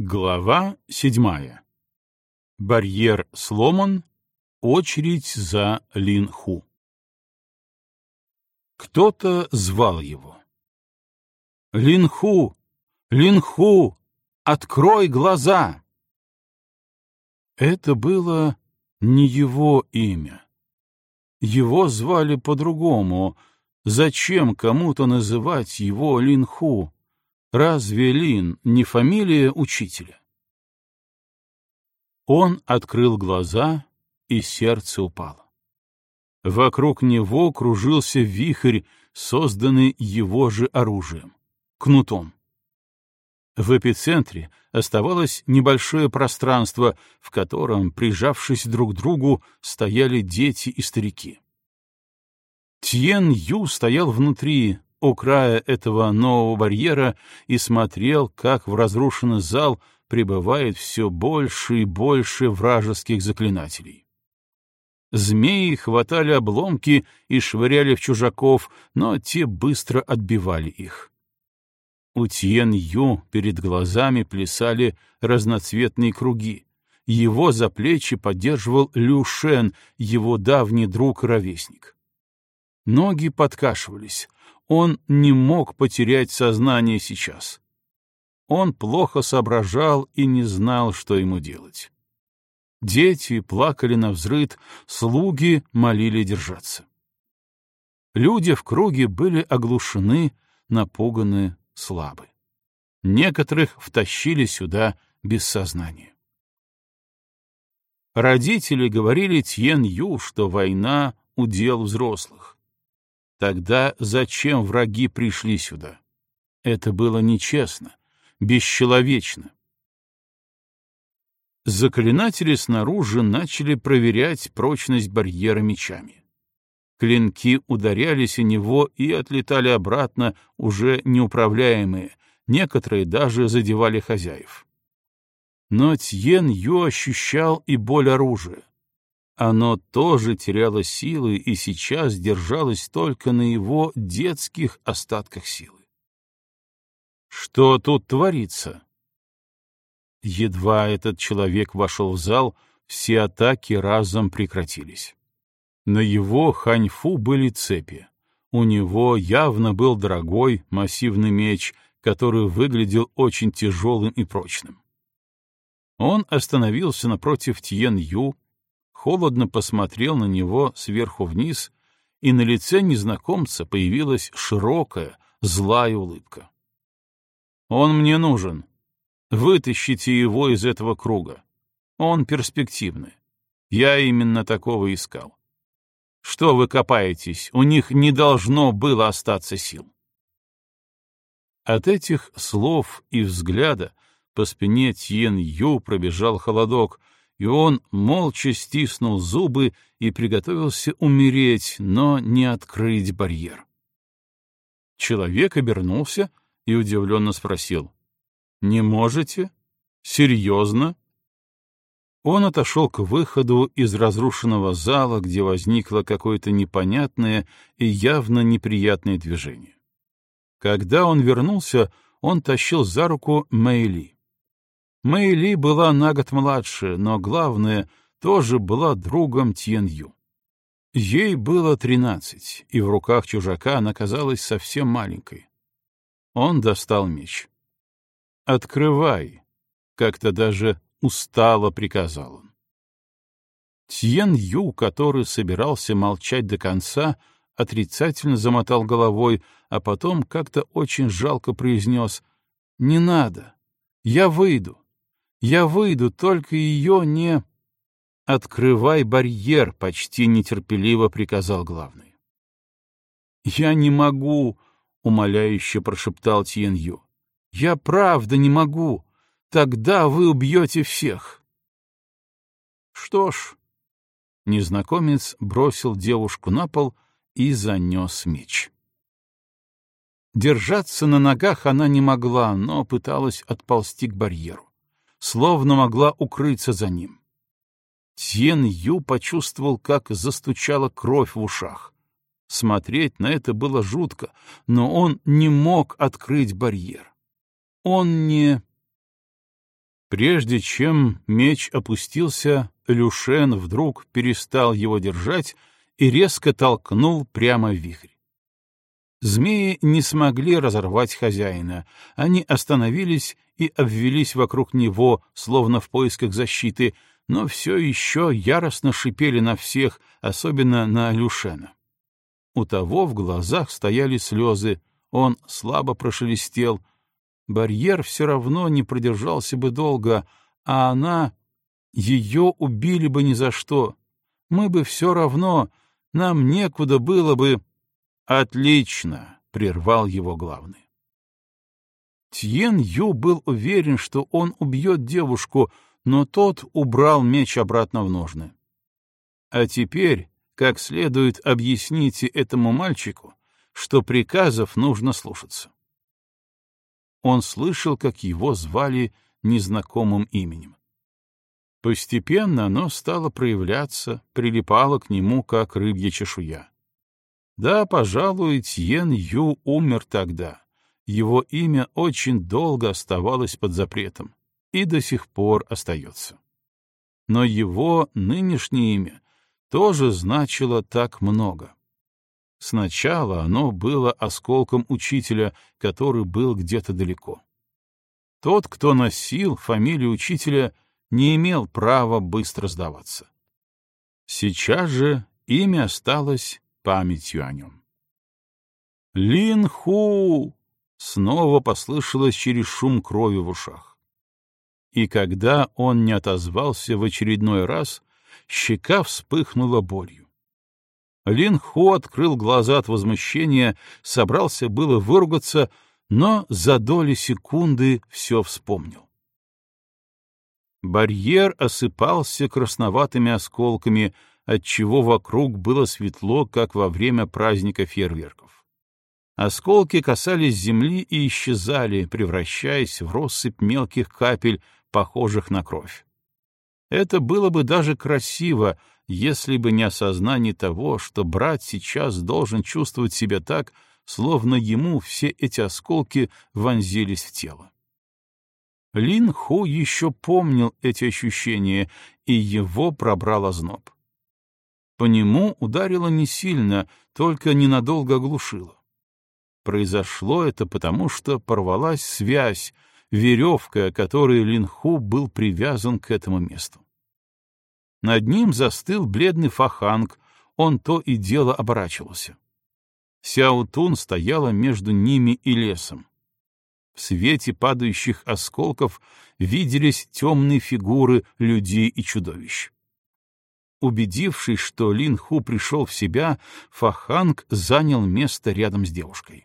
Глава седьмая. Барьер сломан. Очередь за Линху. Кто-то звал его. «Линху! Линху! Открой глаза!» Это было не его имя. Его звали по-другому. Зачем кому-то называть его Линху? Разве Лин не фамилия учителя? Он открыл глаза, и сердце упало. Вокруг него кружился вихрь, созданный его же оружием — кнутом. В эпицентре оставалось небольшое пространство, в котором, прижавшись друг к другу, стояли дети и старики. Тьен Ю стоял внутри, у края этого нового барьера и смотрел, как в разрушенный зал прибывает все больше и больше вражеских заклинателей. Змеи хватали обломки и швыряли в чужаков, но те быстро отбивали их. У Тьен Ю перед глазами плясали разноцветные круги. Его за плечи поддерживал Лю Шен, его давний друг-ровесник. Ноги подкашивались, он не мог потерять сознание сейчас. Он плохо соображал и не знал, что ему делать. Дети плакали на взрыд, слуги молили держаться. Люди в круге были оглушены, напуганы, слабы. Некоторых втащили сюда без сознания. Родители говорили Тьен Ю, что война — удел взрослых. Тогда зачем враги пришли сюда? Это было нечестно, бесчеловечно. Заклинатели снаружи начали проверять прочность барьера мечами. Клинки ударялись о него и отлетали обратно, уже неуправляемые, некоторые даже задевали хозяев. Но Тьен Ю ощущал и боль оружия. Оно тоже теряло силы и сейчас держалось только на его детских остатках силы. Что тут творится? Едва этот человек вошел в зал, все атаки разом прекратились. На его ханьфу были цепи. У него явно был дорогой массивный меч, который выглядел очень тяжелым и прочным. Он остановился напротив Тьен-Ю, холодно посмотрел на него сверху вниз, и на лице незнакомца появилась широкая, злая улыбка. «Он мне нужен. Вытащите его из этого круга. Он перспективный. Я именно такого искал. Что вы копаетесь? У них не должно было остаться сил». От этих слов и взгляда по спине Тьен Ю пробежал холодок, и он молча стиснул зубы и приготовился умереть, но не открыть барьер. Человек обернулся и удивленно спросил. «Не можете? Серьезно?» Он отошел к выходу из разрушенного зала, где возникло какое-то непонятное и явно неприятное движение. Когда он вернулся, он тащил за руку Мэйли. Мэйли была на год младше, но, главное, тоже была другом Тьен-Ю. Ей было тринадцать, и в руках чужака она казалась совсем маленькой. Он достал меч. «Открывай!» — как-то даже устало приказал он. Тьен-Ю, который собирался молчать до конца, отрицательно замотал головой, а потом как-то очень жалко произнес «Не надо, я выйду, я выйду, только ее не... «Открывай барьер», — почти нетерпеливо приказал главный. «Я не могу», — умоляюще прошептал Тьен Ю. «Я правда не могу. Тогда вы убьете всех». «Что ж...» Незнакомец бросил девушку на пол и занес меч. Держаться на ногах она не могла, но пыталась отползти к барьеру словно могла укрыться за ним. Тьен Ю почувствовал, как застучала кровь в ушах. Смотреть на это было жутко, но он не мог открыть барьер. Он не... Прежде чем меч опустился, Люшен вдруг перестал его держать и резко толкнул прямо в вихрь. Змеи не смогли разорвать хозяина. Они остановились и обвелись вокруг него, словно в поисках защиты, но все еще яростно шипели на всех, особенно на Люшена. У того в глазах стояли слезы, он слабо прошелестел. Барьер все равно не продержался бы долго, а она... Ее убили бы ни за что. Мы бы все равно... Нам некуда было бы... Отлично, — прервал его главный. Тьен Ю был уверен, что он убьет девушку, но тот убрал меч обратно в ножны. А теперь, как следует, объясните этому мальчику, что приказов нужно слушаться. Он слышал, как его звали незнакомым именем. Постепенно оно стало проявляться, прилипало к нему, как рыбья чешуя. Да, пожалуй, Тьен Ю умер тогда. Его имя очень долго оставалось под запретом и до сих пор остается. Но его нынешнее имя тоже значило так много. Сначала оно было осколком учителя, который был где-то далеко. Тот, кто носил фамилию учителя, не имел права быстро сдаваться. Сейчас же имя осталось памятью о нем. «Лин Ху!» — снова послышалось через шум крови в ушах. И когда он не отозвался в очередной раз, щека вспыхнула болью. Лин Хо открыл глаза от возмущения, собрался было выругаться, но за доли секунды все вспомнил. Барьер осыпался красноватыми осколками, отчего вокруг было светло, как во время праздника фейерверков. Осколки касались земли и исчезали, превращаясь в россыпь мелких капель, похожих на кровь. Это было бы даже красиво, если бы не осознание того, что брат сейчас должен чувствовать себя так, словно ему все эти осколки вонзились в тело. Лин Ху еще помнил эти ощущения, и его пробрал озноб. По нему ударило не сильно, только ненадолго оглушило. Произошло это потому, что порвалась связь, веревка, которой Линху был привязан к этому месту. Над ним застыл бледный фаханг, он то и дело оборачивался. Сяутун стояла между ними и лесом. В свете падающих осколков виделись темные фигуры людей и чудовищ. Убедившись, что Лин Ху пришел в себя, Фаханг занял место рядом с девушкой.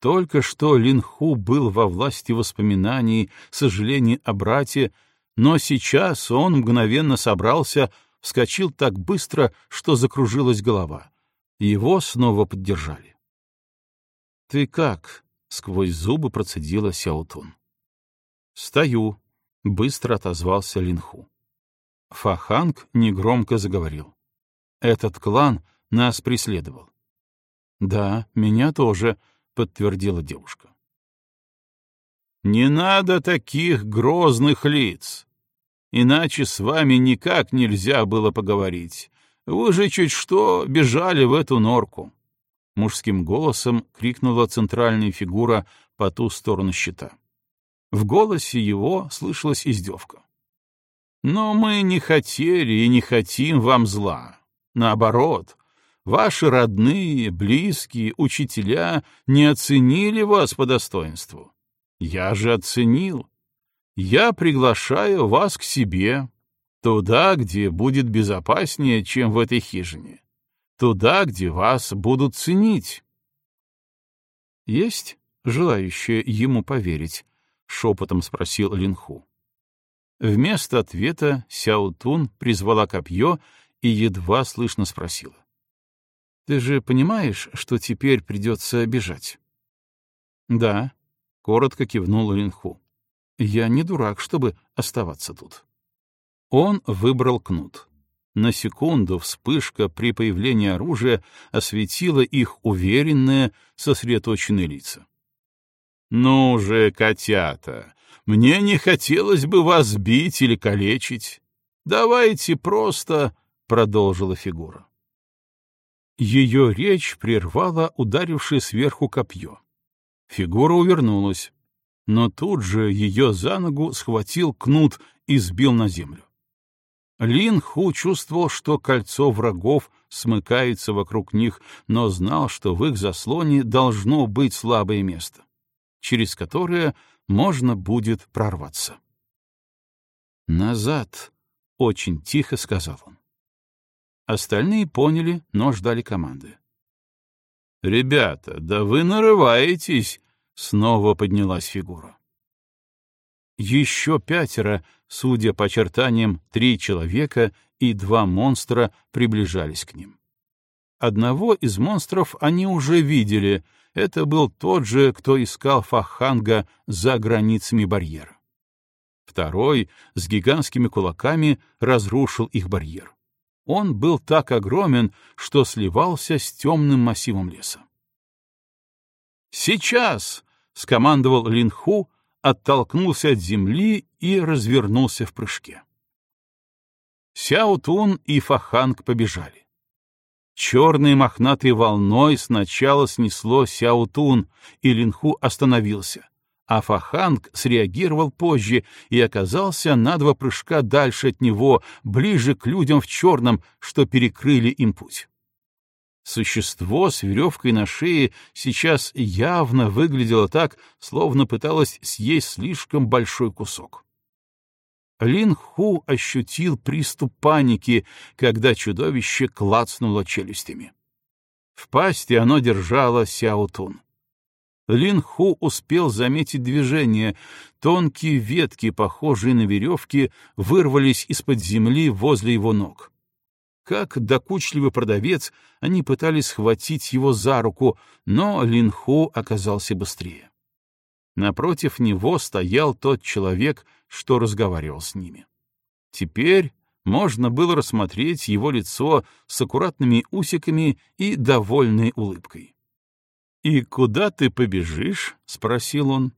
Только что Лин Ху был во власти воспоминаний, сожалений о брате, но сейчас он мгновенно собрался, вскочил так быстро, что закружилась голова. Его снова поддержали. «Ты как?» — сквозь зубы процедила Сяутун. «Стою», — быстро отозвался Линху. Фаханг негромко заговорил. «Этот клан нас преследовал». «Да, меня тоже», — подтвердила девушка. «Не надо таких грозных лиц. Иначе с вами никак нельзя было поговорить. Вы же чуть что бежали в эту норку. Мужским голосом крикнула центральная фигура по ту сторону щита. В голосе его слышалась издевка. «Но мы не хотели и не хотим вам зла. Наоборот, ваши родные, близкие, учителя не оценили вас по достоинству. Я же оценил я приглашаю вас к себе, туда, где будет безопаснее, чем в этой хижине, туда, где вас будут ценить. Есть желающие ему поверить? шепотом спросил Линху. Вместо ответа Сяо Тун призвала копье и едва слышно спросила. «Ты же понимаешь, что теперь придется бежать?» «Да», — коротко кивнул Линху. Я не дурак, чтобы оставаться тут. Он выбрал кнут. На секунду вспышка при появлении оружия осветила их уверенные, сосредоточенные лица. «Ну же, котята, Мне не хотелось бы вас бить или калечить. Давайте просто...» — продолжила фигура. Ее речь прервала ударившее сверху копье. Фигура увернулась, но тут же ее за ногу схватил кнут и сбил на землю. Лин Ху чувствовал, что кольцо врагов смыкается вокруг них, но знал, что в их заслоне должно быть слабое место, через которое можно будет прорваться. «Назад!» — очень тихо сказал он. Остальные поняли, но ждали команды. «Ребята, да вы нарываетесь!» — снова поднялась фигура. Еще пятеро, судя по очертаниям, три человека и два монстра приближались к ним. Одного из монстров они уже видели. Это был тот же, кто искал Фаханга за границами барьера. Второй с гигантскими кулаками разрушил их барьер. Он был так огромен, что сливался с темным массивом леса. «Сейчас!» — скомандовал Линху, оттолкнулся от земли и развернулся в прыжке. Сяо Тун и Фаханг побежали. Черной мохнатой волной сначала снесло Сяо Тун, и Линху остановился, а Фаханг среагировал позже и оказался на два прыжка дальше от него, ближе к людям в черном, что перекрыли им путь. Существо с веревкой на шее сейчас явно выглядело так, словно пыталось съесть слишком большой кусок. Лин Ху ощутил приступ паники, когда чудовище клацнуло челюстями. В пасти оно держало Сяо Тун. Лин Ху успел заметить движение. Тонкие ветки, похожие на веревки, вырвались из-под земли возле его ног. Как докучливый продавец, они пытались схватить его за руку, но Линху оказался быстрее. Напротив него стоял тот человек, что разговаривал с ними. Теперь можно было рассмотреть его лицо с аккуратными усиками и довольной улыбкой. «И куда ты побежишь?» — спросил он.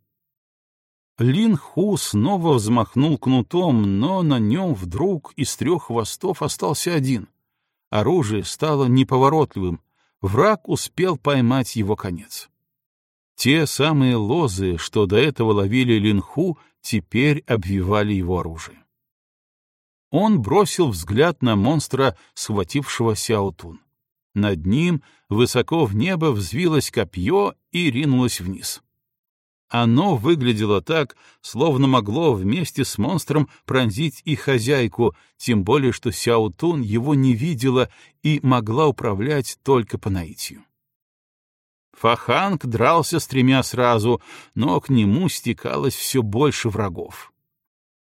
Лин Ху снова взмахнул кнутом, но на нем вдруг из трех хвостов остался один. Оружие стало неповоротливым, враг успел поймать его конец. Те самые лозы, что до этого ловили Линху, теперь обвивали его оружие. Он бросил взгляд на монстра, схватившего Сяотун. Над ним высоко в небо взвилось копье и ринулось вниз. Оно выглядело так, словно могло вместе с монстром пронзить и хозяйку, тем более что Сяо Тун его не видела и могла управлять только по наитию. Фаханг дрался с тремя сразу, но к нему стекалось все больше врагов.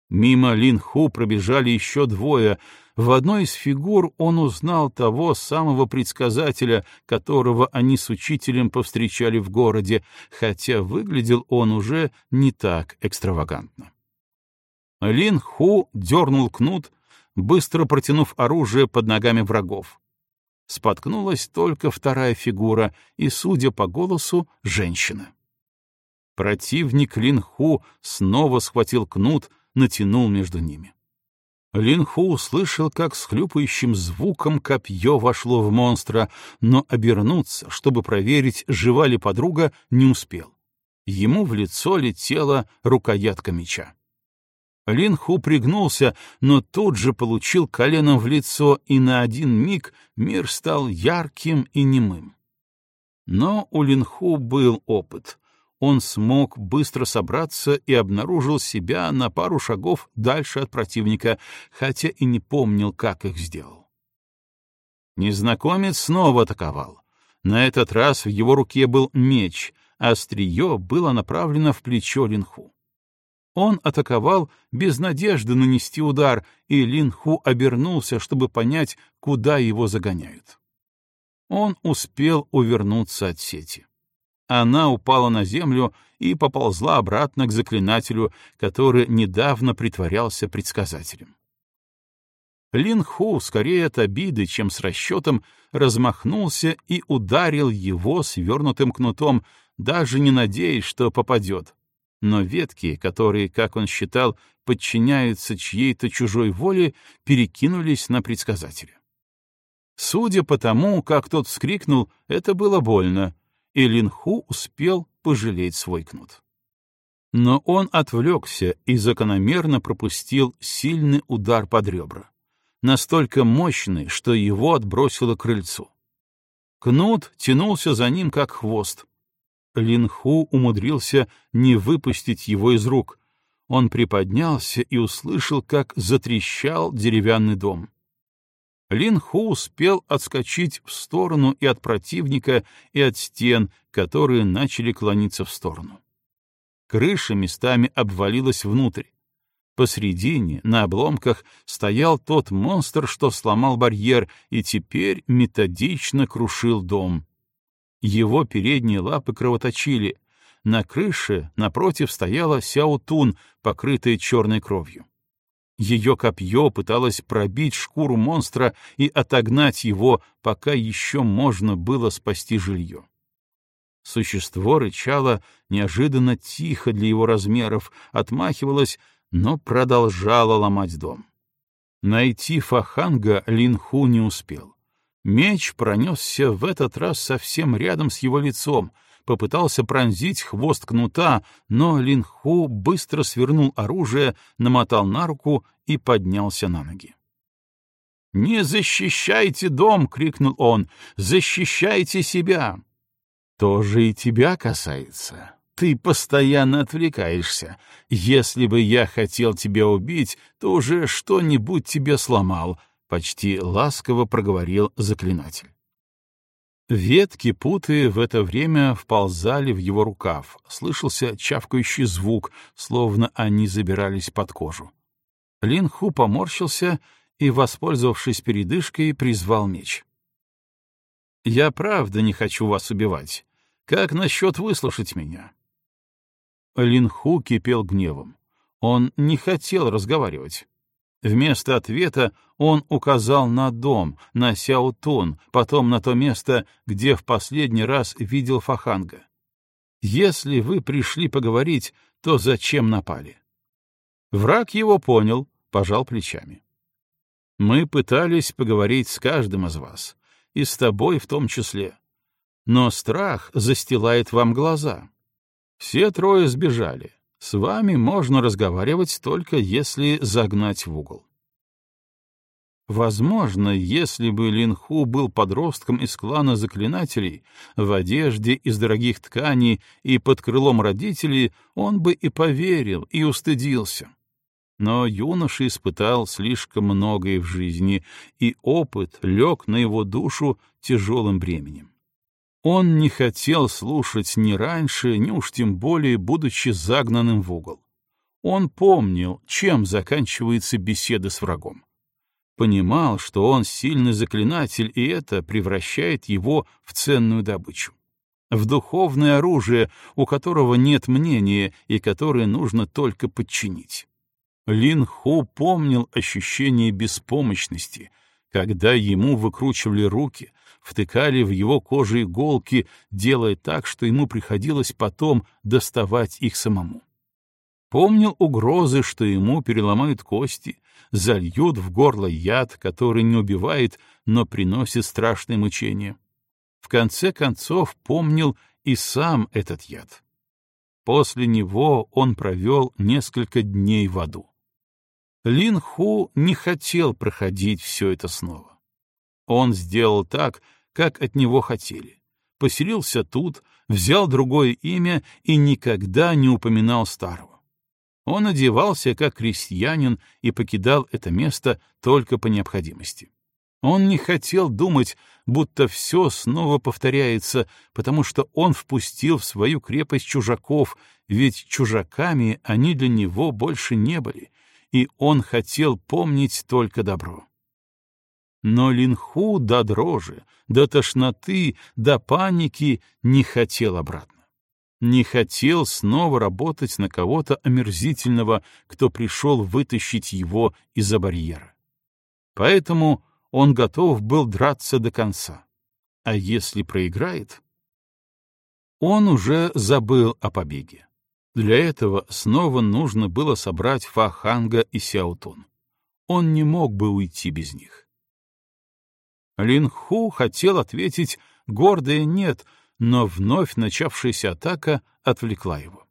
Мимо Линху пробежали еще двое — в одной из фигур он узнал того самого предсказателя, которого они с учителем повстречали в городе, хотя выглядел он уже не так экстравагантно. Лин Ху дернул кнут, быстро протянув оружие под ногами врагов. Споткнулась только вторая фигура, и, судя по голосу, женщина. Противник Лин Ху снова схватил кнут, натянул между ними. Линху услышал, как с хлюпающим звуком копье вошло в монстра, но обернуться, чтобы проверить, жива ли подруга, не успел. Ему в лицо летела рукоятка меча. Линху пригнулся, но тут же получил коленом в лицо, и на один миг мир стал ярким и немым. Но у Линху был опыт он смог быстро собраться и обнаружил себя на пару шагов дальше от противника, хотя и не помнил, как их сделал. Незнакомец снова атаковал. На этот раз в его руке был меч, а острие было направлено в плечо Линху. Он атаковал без надежды нанести удар, и Линху обернулся, чтобы понять, куда его загоняют. Он успел увернуться от сети. Она упала на землю и поползла обратно к заклинателю, который недавно притворялся предсказателем. Лин Ху, скорее от обиды, чем с расчетом, размахнулся и ударил его свернутым кнутом, даже не надеясь, что попадет. но ветки, которые, как он считал, подчиняются чьей-то чужой воле, перекинулись на предсказателя. Судя по тому, как тот вскрикнул, это было больно, и Линху успел пожалеть свой кнут. Но он отвлекся и закономерно пропустил сильный удар под ребра, настолько мощный, что его отбросило к крыльцу. Кнут тянулся за ним, как хвост. Линху умудрился не выпустить его из рук. Он приподнялся и услышал, как затрещал деревянный дом. Лин Ху успел отскочить в сторону и от противника, и от стен, которые начали клониться в сторону. Крыша местами обвалилась внутрь. Посредине, на обломках, стоял тот монстр, что сломал барьер и теперь методично крушил дом. Его передние лапы кровоточили. На крыше, напротив, стояла Сяотун, покрытая черной кровью. Ее копье пыталось пробить шкуру монстра и отогнать его, пока еще можно было спасти жилье. Существо рычало неожиданно тихо для его размеров, отмахивалось, но продолжало ломать дом. Найти Фаханга Линху не успел. Меч пронесся в этот раз совсем рядом с его лицом, попытался пронзить хвост кнута, но Линху быстро свернул оружие, намотал на руку и поднялся на ноги. «Не защищайте дом!» — крикнул он. «Защищайте себя!» тоже и тебя касается. Ты постоянно отвлекаешься. Если бы я хотел тебя убить, то уже что-нибудь тебе сломал, — почти ласково проговорил заклинатель. Ветки, путы, в это время вползали в его рукав. Слышался чавкающий звук, словно они забирались под кожу. Линху поморщился и, воспользовавшись передышкой, призвал меч. Я правда не хочу вас убивать. Как насчет выслушать меня?» Линху кипел гневом. Он не хотел разговаривать. Вместо ответа он указал на дом, на Сяутун, потом на то место, где в последний раз видел Фаханга. «Если вы пришли поговорить, то зачем напали?» Враг его понял, пожал плечами. «Мы пытались поговорить с каждым из вас, и с тобой в том числе. Но страх застилает вам глаза. Все трое сбежали. С вами можно разговаривать только если загнать в угол. Возможно, если бы Линху был подростком из клана заклинателей, в одежде из дорогих тканей и под крылом родителей, он бы и поверил, и устыдился. Но юноша испытал слишком многое в жизни, и опыт лег на его душу тяжелым бременем. Он не хотел слушать ни раньше, ни уж тем более, будучи загнанным в угол. Он помнил, чем заканчивается беседа с врагом. Понимал, что он сильный заклинатель, и это превращает его в ценную добычу. В духовное оружие, у которого нет мнения и которое нужно только подчинить. Лин Ху помнил ощущение беспомощности, когда ему выкручивали руки, втыкали в его кожу иголки, делая так, что ему приходилось потом доставать их самому. Помнил угрозы, что ему переломают кости, зальют в горло яд, который не убивает, но приносит страшные мучения. В конце концов помнил и сам этот яд. После него он провел несколько дней в аду. Лин Ху не хотел проходить все это снова. Он сделал так, как от него хотели. Поселился тут, взял другое имя и никогда не упоминал старого. Он одевался как крестьянин и покидал это место только по необходимости. Он не хотел думать, будто все снова повторяется, потому что он впустил в свою крепость чужаков, ведь чужаками они для него больше не были, и он хотел помнить только добро. Но Линху до дрожи, до тошноты, до паники не хотел обратно. Не хотел снова работать на кого-то омерзительного, кто пришел вытащить его из-за барьера. Поэтому он готов был драться до конца. А если проиграет? Он уже забыл о побеге. Для этого снова нужно было собрать Фаханга и Сяутун. Он не мог бы уйти без них. Лин Ху хотел ответить гордое «нет», но вновь начавшаяся атака отвлекла его.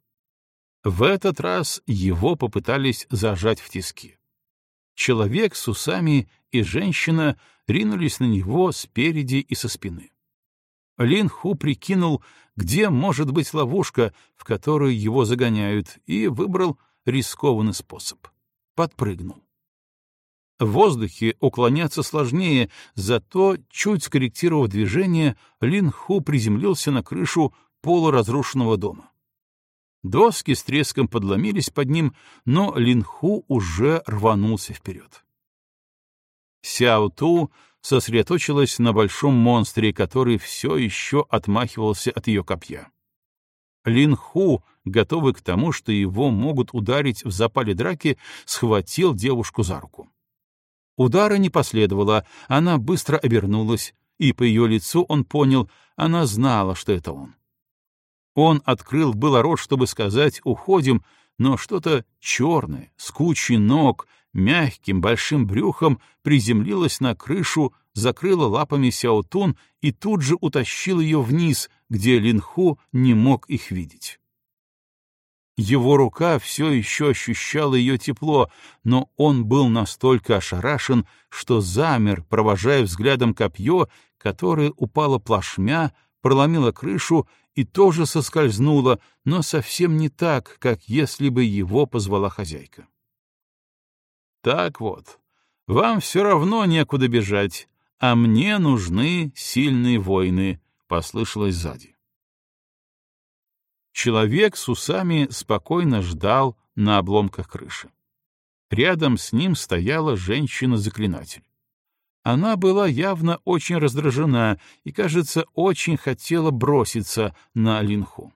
В этот раз его попытались зажать в тиски. Человек с усами и женщина ринулись на него спереди и со спины. Лин Ху прикинул, где может быть ловушка, в которую его загоняют, и выбрал рискованный способ. Подпрыгнул. В воздухе уклоняться сложнее, зато, чуть скорректировав движение, Лин Ху приземлился на крышу полуразрушенного дома. Доски с треском подломились под ним, но Лин Ху уже рванулся вперед. Сяо Ту сосредоточилась на большом монстре, который все еще отмахивался от ее копья. Лин Ху, готовый к тому, что его могут ударить в запале драки, схватил девушку за руку. Удара не последовало, она быстро обернулась, и по ее лицу он понял, она знала, что это он. Он открыл было рот, чтобы сказать «уходим», но что-то черное, с кучей ног, мягким большим брюхом приземлилась на крышу, закрыла лапами Сяотун и тут же утащил ее вниз, где Линху не мог их видеть. Его рука все еще ощущала ее тепло, но он был настолько ошарашен, что замер, провожая взглядом копье, которое упало плашмя, проломило крышу и тоже соскользнуло, но совсем не так, как если бы его позвала хозяйка. Так вот, вам все равно некуда бежать, а мне нужны сильные воины, — послышалось сзади. Человек с усами спокойно ждал на обломках крыши. Рядом с ним стояла женщина-заклинатель. Она была явно очень раздражена и, кажется, очень хотела броситься на Линху.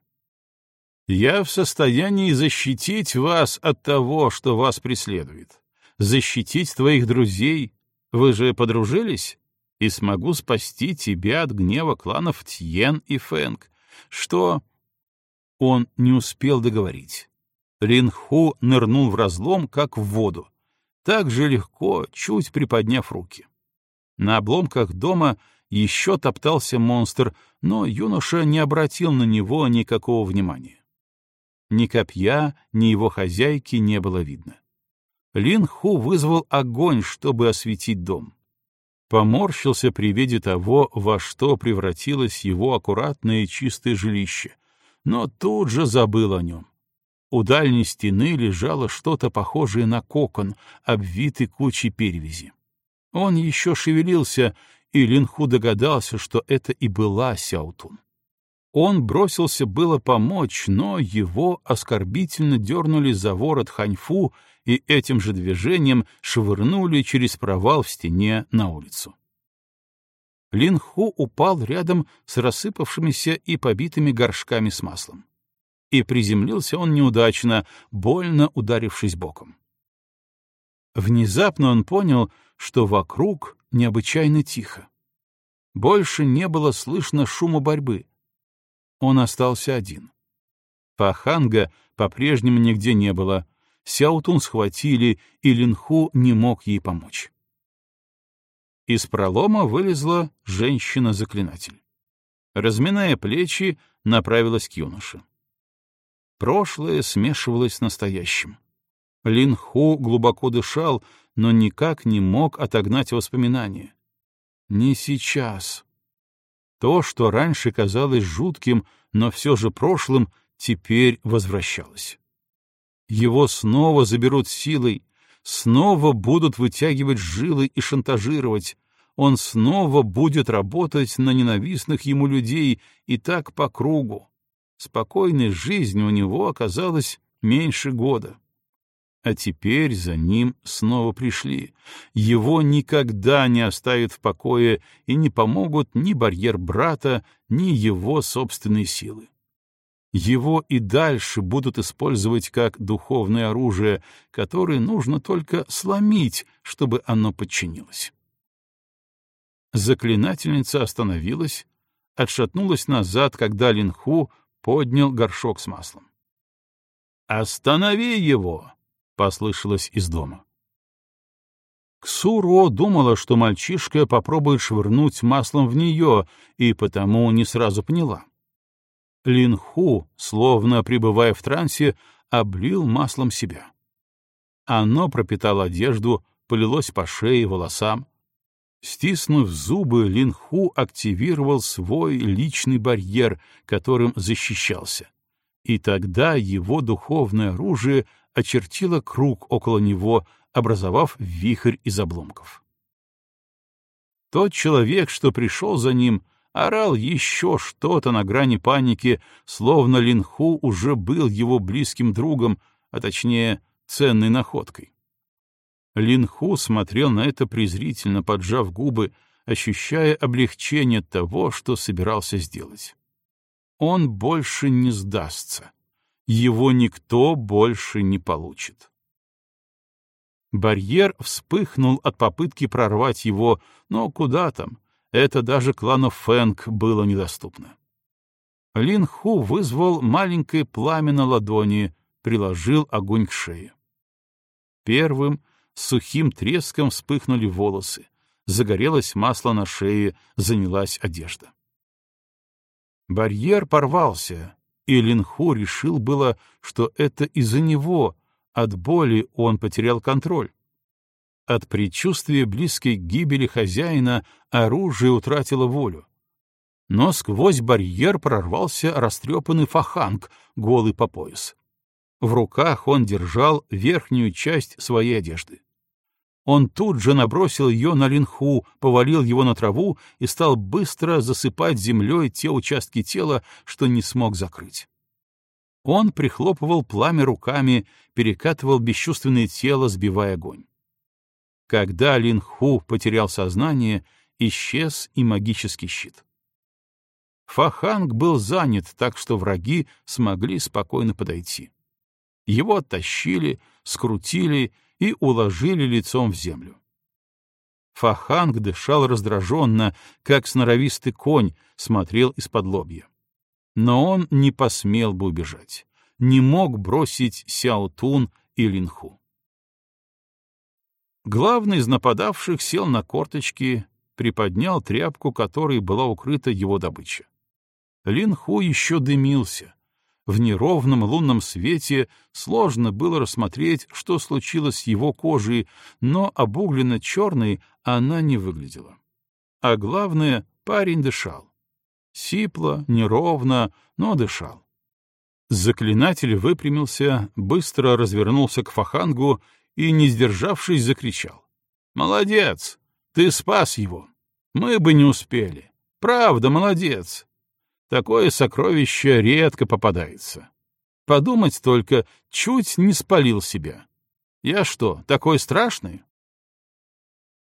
«Я в состоянии защитить вас от того, что вас преследует защитить твоих друзей. Вы же подружились? И смогу спасти тебя от гнева кланов Тьен и Фэнг. Что...» Он не успел договорить. Линху нырнул в разлом, как в воду. Так же легко, чуть приподняв руки. На обломках дома еще топтался монстр, но юноша не обратил на него никакого внимания. Ни копья, ни его хозяйки не было видно. Лин Ху вызвал огонь, чтобы осветить дом. Поморщился при виде того, во что превратилось его аккуратное чистое жилище, но тут же забыл о нем. У дальней стены лежало что-то похожее на кокон, обвитый кучей перевязи. Он еще шевелился, и Линху догадался, что это и была Сяутун. Он бросился было помочь, но его оскорбительно дернули за ворот Ханьфу и этим же движением швырнули через провал в стене на улицу. Линху упал рядом с рассыпавшимися и побитыми горшками с маслом. И приземлился он неудачно, больно ударившись боком. Внезапно он понял, что вокруг необычайно тихо. Больше не было слышно шума борьбы — он остался один. Паханга по-прежнему нигде не было. Сяутун схватили, и Линху не мог ей помочь. Из пролома вылезла женщина-заклинатель. Разминая плечи, направилась к юноше. Прошлое смешивалось с настоящим. Линху глубоко дышал, но никак не мог отогнать воспоминания. Не сейчас. То, что раньше казалось жутким, но все же прошлым, теперь возвращалось. Его снова заберут силой, снова будут вытягивать жилы и шантажировать, он снова будет работать на ненавистных ему людей и так по кругу. Спокойной жизни у него оказалось меньше года. А теперь за ним снова пришли. Его никогда не оставят в покое и не помогут ни барьер брата, ни его собственные силы. Его и дальше будут использовать как духовное оружие, которое нужно только сломить, чтобы оно подчинилось. Заклинательница остановилась, отшатнулась назад, когда Линху поднял горшок с маслом. «Останови его!» — послышалось из дома. Ксуро думала, что мальчишка попробует швырнуть маслом в нее, и потому не сразу поняла. Линху, словно пребывая в трансе, облил маслом себя. Оно пропитало одежду, полилось по шее, волосам. Стиснув зубы, Линху активировал свой личный барьер, которым защищался. И тогда его духовное оружие очертило круг около него, образовав вихрь из обломков. Тот человек, что пришел за ним, орал еще что-то на грани паники, словно Линху уже был его близким другом, а точнее, ценной находкой. Линху смотрел на это презрительно, поджав губы, ощущая облегчение того, что собирался сделать. Он больше не сдастся. Его никто больше не получит. Барьер вспыхнул от попытки прорвать его, но куда там, это даже клану Фэнг было недоступно. Лин Ху вызвал маленькое пламя на ладони, приложил огонь к шее. Первым сухим треском вспыхнули волосы, загорелось масло на шее, занялась одежда. Барьер порвался, и Линху решил было, что это из-за него, от боли он потерял контроль. От предчувствия близкой гибели хозяина оружие утратило волю. Но сквозь барьер прорвался растрепанный фаханг, голый по пояс. В руках он держал верхнюю часть своей одежды. Он тут же набросил ее на линху, повалил его на траву и стал быстро засыпать землей те участки тела, что не смог закрыть. Он прихлопывал пламя руками, перекатывал бесчувственное тело, сбивая огонь. Когда Лин Ху потерял сознание, исчез и магический щит. Фаханг был занят, так что враги смогли спокойно подойти. Его оттащили, скрутили и уложили лицом в землю. Фаханг дышал раздраженно, как сноровистый конь, смотрел из-под лобья. Но он не посмел бы убежать, не мог бросить Сяо Тун и Линху. Главный из нападавших сел на корточки, приподнял тряпку, которой была укрыта его добыча. Лин Ху еще дымился. В неровном лунном свете сложно было рассмотреть, что случилось с его кожей, но обугленно-черной она не выглядела. А главное, парень дышал. Сипло, неровно, но дышал. Заклинатель выпрямился, быстро развернулся к Фахангу и, не сдержавшись, закричал. «Молодец! Ты спас его! Мы бы не успели! Правда, молодец! Такое сокровище редко попадается. Подумать только, чуть не спалил себя. Я что, такой страшный?»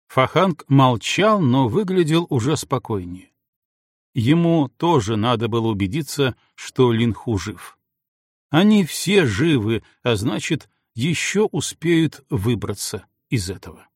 Фаханг молчал, но выглядел уже спокойнее. Ему тоже надо было убедиться, что Линху жив. Они все живы, а значит, еще успеют выбраться из этого.